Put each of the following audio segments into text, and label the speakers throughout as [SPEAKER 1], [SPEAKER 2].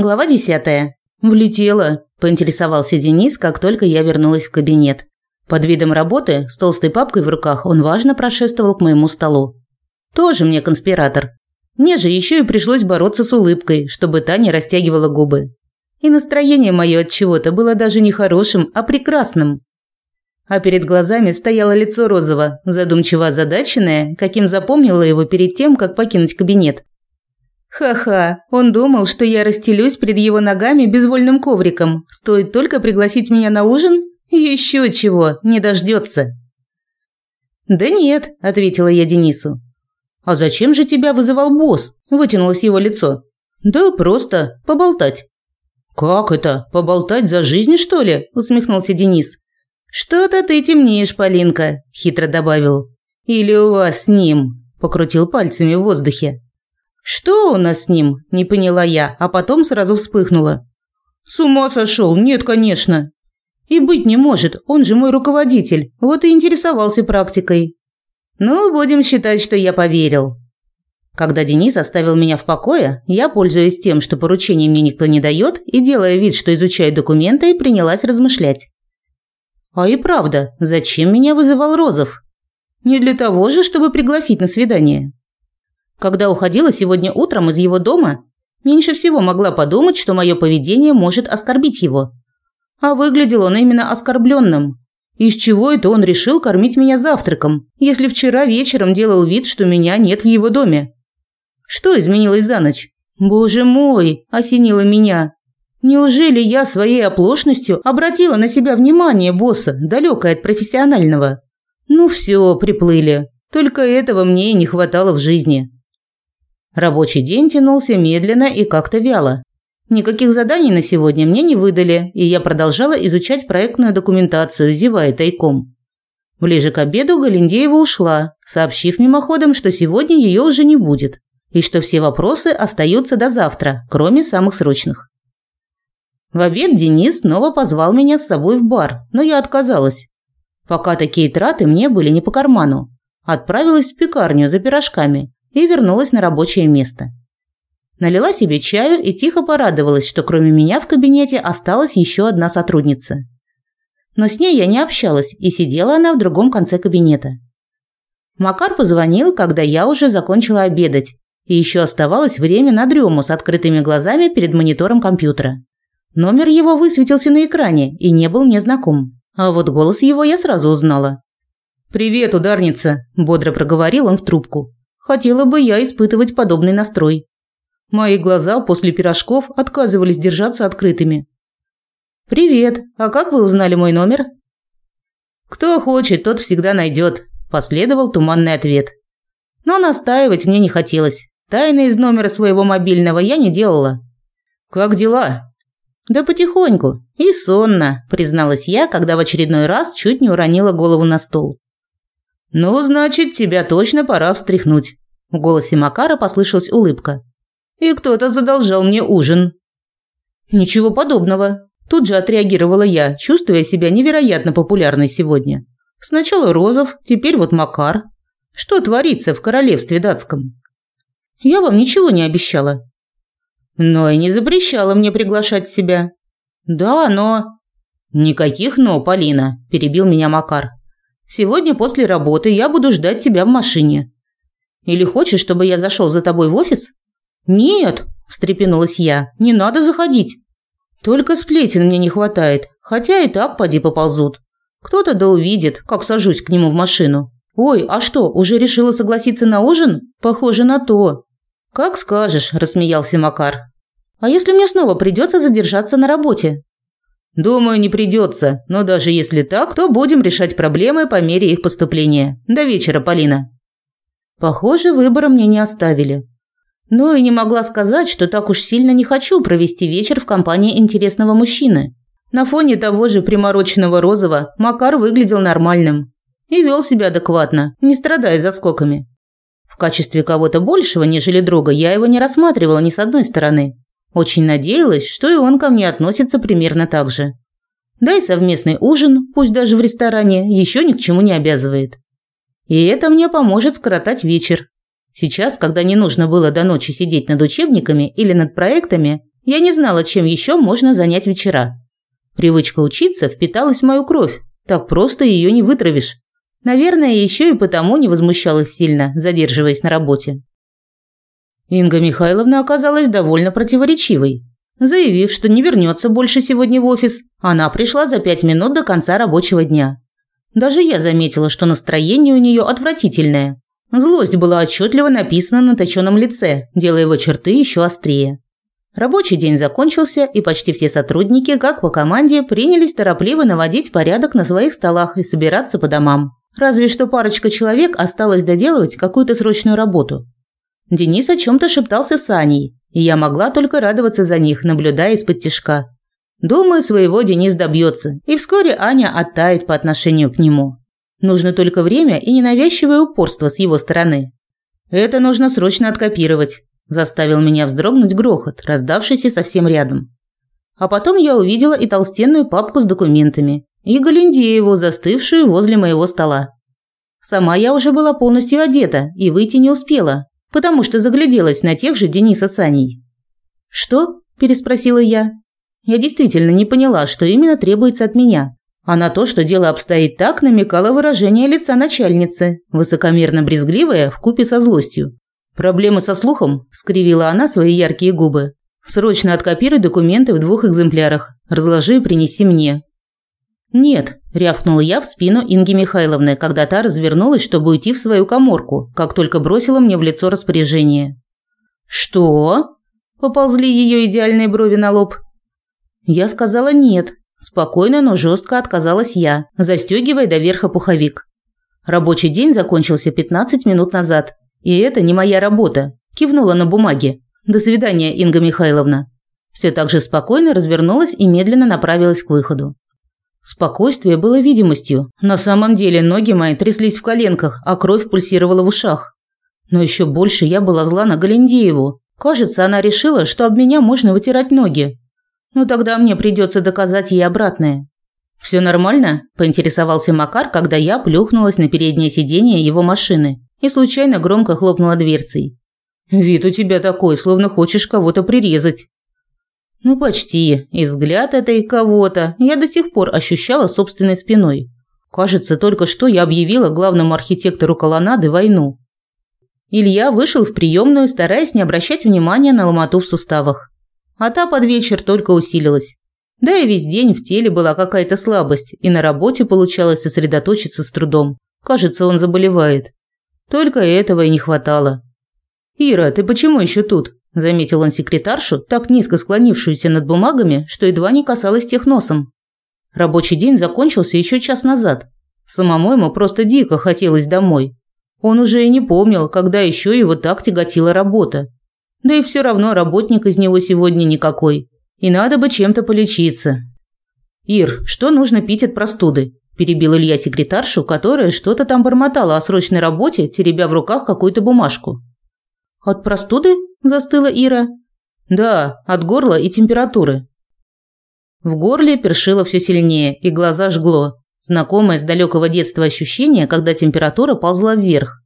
[SPEAKER 1] Глава 10. Влетела, поинтересовался Денис, как только я вернулась в кабинет. Под видом работы, с толстой папкой в руках, он важно прошествовал к моему столу. Тоже мне конспиратор. Мне же еще и пришлось бороться с улыбкой, чтобы та не растягивала губы. И настроение мое от чего-то было даже не хорошим, а прекрасным. А перед глазами стояло лицо Розова, задумчиво озадаченное, каким запомнила его перед тем, как покинуть кабинет. Ха-ха, он думал, что я расстелюсь перед его ногами безвольным ковриком. Стоит только пригласить меня на ужин? Еще чего, не дождется. Да нет, ответила я Денису. А зачем же тебя вызывал босс? Вытянулось его лицо. Да просто поболтать. Как это? Поболтать за жизнь, что ли? усмехнулся Денис. Что-то ты темнеешь, Полинка, хитро добавил. Или у вас с ним? покрутил пальцами в воздухе. «Что у нас с ним?» – не поняла я, а потом сразу вспыхнула. «С ума сошел? Нет, конечно!» «И быть не может, он же мой руководитель, вот и интересовался практикой». «Ну, будем считать, что я поверил». Когда Денис оставил меня в покое, я, пользуясь тем, что поручений мне никто не дает, и делая вид, что изучаю документы, принялась размышлять. А и правда, зачем меня вызывал Розов? Не для того же, чтобы пригласить на свидание. Когда уходила сегодня утром из его дома, меньше всего могла подумать, что мое поведение может оскорбить его. А выглядел он именно оскорбленным. Из чего это он решил кормить меня завтраком, если вчера вечером делал вид, что меня нет в его доме? Что изменилось за ночь? Боже мой, осенило меня. Неужели я своей оплошностью обратила на себя внимание босса, далекое от профессионального? Ну все, приплыли. Только этого мне и не хватало в жизни. Рабочий день тянулся медленно и как-то вяло. Никаких заданий на сегодня мне не выдали, и я продолжала изучать проектную документацию, зевая тайком. Ближе к обеду Галиндеева ушла, сообщив мимоходом, что сегодня ее уже не будет, и что все вопросы остаются до завтра, кроме самых срочных. В обед Денис снова позвал меня с собой в бар, но я отказалась. Пока такие траты мне были не по карману. Отправилась в пекарню за пирожками и вернулась на рабочее место. Налила себе чаю и тихо порадовалась, что кроме меня в кабинете осталась еще одна сотрудница. Но с ней я не общалась, и сидела она в другом конце кабинета. Макар позвонил, когда я уже закончила обедать, и еще оставалось время на дрему с открытыми глазами перед монитором компьютера. Номер его высветился на экране и не был мне знаком. А вот голос его я сразу узнала. «Привет, ударница!» – бодро проговорил он в трубку. Хотела бы я испытывать подобный настрой. Мои глаза после пирожков отказывались держаться открытыми. «Привет. А как вы узнали мой номер?» «Кто хочет, тот всегда найдет», – последовал туманный ответ. Но настаивать мне не хотелось. Тайны из номера своего мобильного я не делала. «Как дела?» «Да потихоньку. И сонно», – призналась я, когда в очередной раз чуть не уронила голову на стол. «Ну, значит, тебя точно пора встряхнуть». В голосе Макара послышалась улыбка. «И кто-то задолжал мне ужин». «Ничего подобного». Тут же отреагировала я, чувствуя себя невероятно популярной сегодня. Сначала Розов, теперь вот Макар. Что творится в королевстве датском? Я вам ничего не обещала. Но и не запрещала мне приглашать себя. Да, но... Никаких «но», Полина, перебил меня Макар. Сегодня после работы я буду ждать тебя в машине. Или хочешь, чтобы я зашел за тобой в офис? Нет, встрепенулась я. Не надо заходить. Только сплетен мне не хватает, хотя и так поди поползут. Кто-то да увидит, как сажусь к нему в машину. Ой, а что, уже решила согласиться на ужин? Похоже на то. Как скажешь, рассмеялся Макар. А если мне снова придется задержаться на работе? Думаю, не придется, но даже если так, то будем решать проблемы по мере их поступления. До вечера, Полина. Похоже, выбора мне не оставили. Но и не могла сказать, что так уж сильно не хочу провести вечер в компании интересного мужчины. На фоне того же примороченного розового Макар выглядел нормальным и вел себя адекватно, не страдая заскоками. В качестве кого-то большего, нежели друга, я его не рассматривала ни с одной стороны. Очень надеялась, что и он ко мне относится примерно так же. Да и совместный ужин, пусть даже в ресторане, еще ни к чему не обязывает. И это мне поможет скоротать вечер. Сейчас, когда не нужно было до ночи сидеть над учебниками или над проектами, Я не знала, чем еще можно занять вечера. Привычка учиться впиталась в мою кровь. Так просто ее не вытравишь. Наверное, еще и потому не возмущалась сильно, задерживаясь на работе. Инга Михайловна оказалась довольно противоречивой. Заявив, что не вернется больше сегодня в офис, она пришла за пять минут до конца рабочего дня. Даже я заметила, что настроение у нее отвратительное. Злость была отчетливо написана на точенном лице, делая его черты еще острее. Рабочий день закончился, и почти все сотрудники, как по команде, принялись торопливо наводить порядок на своих столах и собираться по домам. Разве что парочка человек осталось доделывать какую-то срочную работу. Денис о чем-то шептался с Аней, и я могла только радоваться за них, наблюдая из-под тишка. Думаю, своего Денис добьется, и вскоре Аня оттает по отношению к нему. Нужно только время и ненавязчивое упорство с его стороны. Это нужно срочно откопировать, Заставил меня вздрогнуть грохот, раздавшийся совсем рядом. А потом я увидела и толстенную папку с документами, и Галиндееву, застывшую возле моего стола. Сама я уже была полностью одета и выйти не успела, потому что загляделась на тех же Дениса с Аней. «Что?» – переспросила я. Я действительно не поняла, что именно требуется от меня. А на то, что дело обстоит так, намекало выражение лица начальницы, высокомерно брезгливое вкупе со злостью. «Проблемы со слухом?» – скривила она свои яркие губы. «Срочно откопируй документы в двух экземплярах. Разложи и принеси мне». «Нет», – рявкнула я в спину Инги Михайловны, когда та развернулась, чтобы уйти в свою коморку, как только бросила мне в лицо распоряжение. «Что?» – поползли ее идеальные брови на лоб. Я сказала «нет». Спокойно, но жестко отказалась я, застегивая до верха пуховик. Рабочий день закончился 15 минут назад, и это не моя работа, кивнула на бумаге. До свидания, Инга Михайловна. Все так же спокойно развернулась и медленно направилась к выходу. Спокойствие было видимостью. На самом деле ноги мои тряслись в коленках, а кровь пульсировала в ушах. Но еще больше я была зла на Галендееву. Кажется, она решила, что об меня можно вытирать ноги. Но тогда мне придется доказать ей обратное. Все нормально? поинтересовался Макар, когда я плюхнулась на переднее сиденье его машины и случайно громко хлопнула дверцей. «Вид у тебя такой, словно хочешь кого-то прирезать». Ну, почти. И взгляд этой кого-то я до сих пор ощущала собственной спиной. Кажется, только что я объявила главному архитектору колоннады войну. Илья вышел в приемную, стараясь не обращать внимания на ломоту в суставах. А та под вечер только усилилась. Да и весь день в теле была какая-то слабость, и на работе получалось сосредоточиться с трудом. Кажется, он заболевает. Только этого и не хватало. «Ира, ты почему еще тут?» – заметил он секретаршу, так низко склонившуюся над бумагами, что едва не касалась тех носом. Рабочий день закончился еще час назад. Самому ему просто дико хотелось домой. Он уже и не помнил, когда еще его так тяготила работа. Да и все равно работник из него сегодня никакой. И надо бы чем-то полечиться. «Ир, что нужно пить от простуды?» перебил Илья секретаршу, которая что-то там бормотала о срочной работе, теребя в руках какую-то бумажку. От простуды? застыла Ира. Да, от горла и температуры. В горле першило все сильнее, и глаза жгло. Знакомое с далекого детства ощущение, когда температура ползла вверх.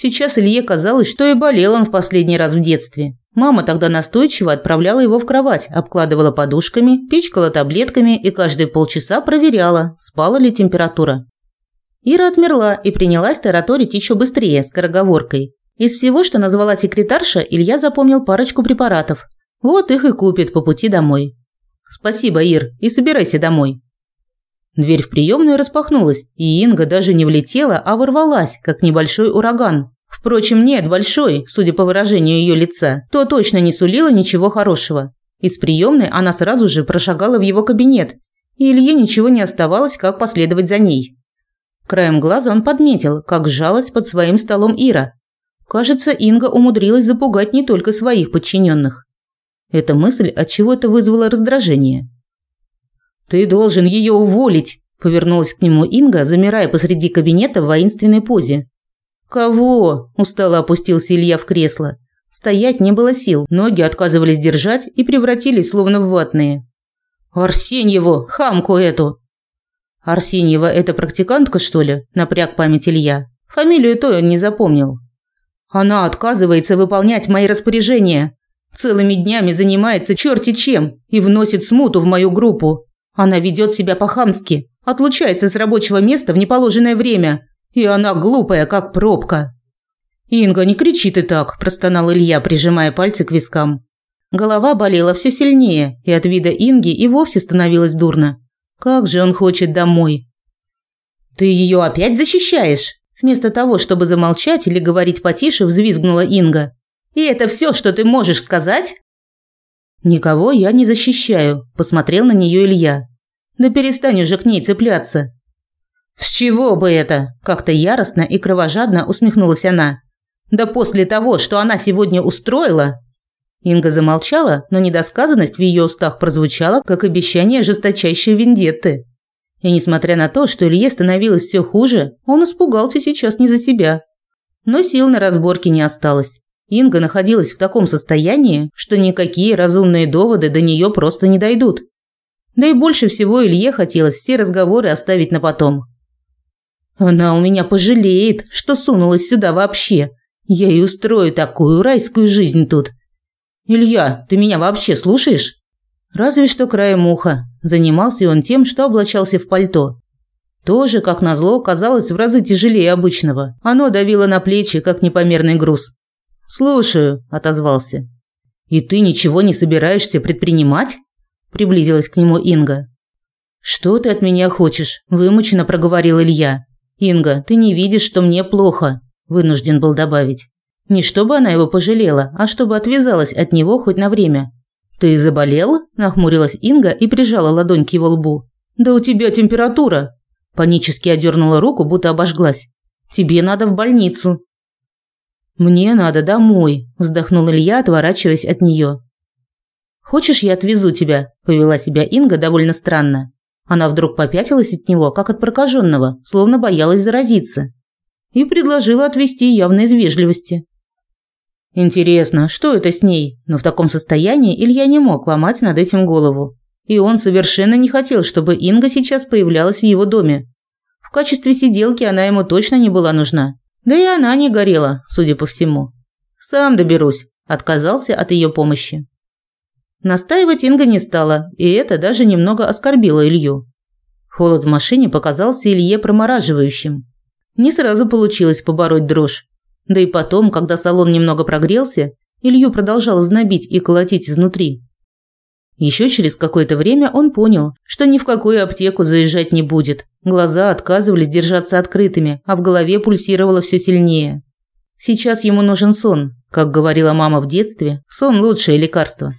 [SPEAKER 1] Сейчас Илье казалось, что и болел он в последний раз в детстве. Мама тогда настойчиво отправляла его в кровать, обкладывала подушками, пичкала таблетками и каждые полчаса проверяла, спала ли температура. Ира отмерла и принялась тараторить еще быстрее, скороговоркой. Из всего, что назвала секретарша, Илья запомнил парочку препаратов. Вот их и купит по пути домой. «Спасибо, Ир, и собирайся домой». Дверь в приемную распахнулась, и Инга даже не влетела, а ворвалась, как небольшой ураган. Впрочем, нет, большой, судя по выражению ее лица, то точно не сулила ничего хорошего. Из приемной она сразу же прошагала в его кабинет, и Илье ничего не оставалось, как последовать за ней. Краем глаза он подметил, как сжалась под своим столом Ира. Кажется, Инга умудрилась запугать не только своих подчиненных. Эта мысль от чего-то вызвала раздражение. «Ты должен ее уволить!» – повернулась к нему Инга, замирая посреди кабинета в воинственной позе. «Кого?» – устало опустился Илья в кресло. Стоять не было сил, ноги отказывались держать и превратились словно в ватные. «Арсеньеву! Хамку эту!» «Арсеньева – это практикантка, что ли?» – напряг память Илья. Фамилию той он не запомнил. «Она отказывается выполнять мои распоряжения!» Целыми днями занимается черти чем и вносит смуту в мою группу. Она ведет себя по-хамски, отлучается с рабочего места в неположенное время, и она глупая, как пробка. «Инга, не кричи ты так», – простонал Илья, прижимая пальцы к вискам. Голова болела все сильнее, и от вида Инги и вовсе становилось дурно. Как же он хочет домой. «Ты ее опять защищаешь?» Вместо того, чтобы замолчать или говорить потише, взвизгнула Инга. «И это все, что ты можешь сказать?» «Никого я не защищаю», – посмотрел на нее Илья. «Да перестань уже к ней цепляться». «С чего бы это?» – как-то яростно и кровожадно усмехнулась она. «Да после того, что она сегодня устроила, Инга замолчала, но недосказанность в ее устах прозвучала, как обещание жесточайшей вендетты. И несмотря на то, что Илье становилось все хуже, он испугался сейчас не за себя. Но сил на разборки не осталось. Инга находилась в таком состоянии, что никакие разумные доводы до нее просто не дойдут. Да и больше всего Илье хотелось все разговоры оставить на потом. Она у меня пожалеет, что сунулась сюда вообще. Я ей устрою такую райскую жизнь тут. «Илья, ты меня вообще слушаешь?» Разве что краем уха. Занимался он тем, что облачался в пальто. Тоже, как назло, казалось в разы тяжелее обычного. Оно давило на плечи, как непомерный груз. «Слушаю», – отозвался. «И ты ничего не собираешься предпринимать?» – приблизилась к нему Инга. «Что ты от меня хочешь?» – вымученно проговорил Илья. «Инга, ты не видишь, что мне плохо», – вынужден был добавить. Не чтобы она его пожалела, а чтобы отвязалась от него хоть на время. «Ты заболел?» – нахмурилась Инга и прижала ладонь к его лбу. «Да у тебя температура!» Панически одернула руку, будто обожглась. «Тебе надо в больницу». «Мне надо домой», – вздохнул Илья, отворачиваясь от нее. «Хочешь, я отвезу тебя?» – повела себя Инга довольно странно. Она вдруг попятилась от него, как от прокаженного, словно боялась заразиться. И предложила отвезти явно из вежливости. Интересно, что это с ней? Но в таком состоянии Илья не мог ломать над этим голову. И он совершенно не хотел, чтобы Инга сейчас появлялась в его доме. В качестве сиделки она ему точно не была нужна. Да и она не горела, судя по всему. «Сам доберусь», – отказался от ее помощи. Настаивать Инга не стала, и это даже немного оскорбило Илью. Холод в машине показался Илье промораживающим. Не сразу получилось побороть дрожь. Да и потом, когда салон немного прогрелся, Илью продолжало знобить и колотить изнутри. Еще через какое-то время он понял, что ни в какую аптеку заезжать не будет. Глаза отказывались держаться открытыми, а в голове пульсировало все сильнее. Сейчас ему нужен сон. Как говорила мама в детстве, сон – лучшее лекарство.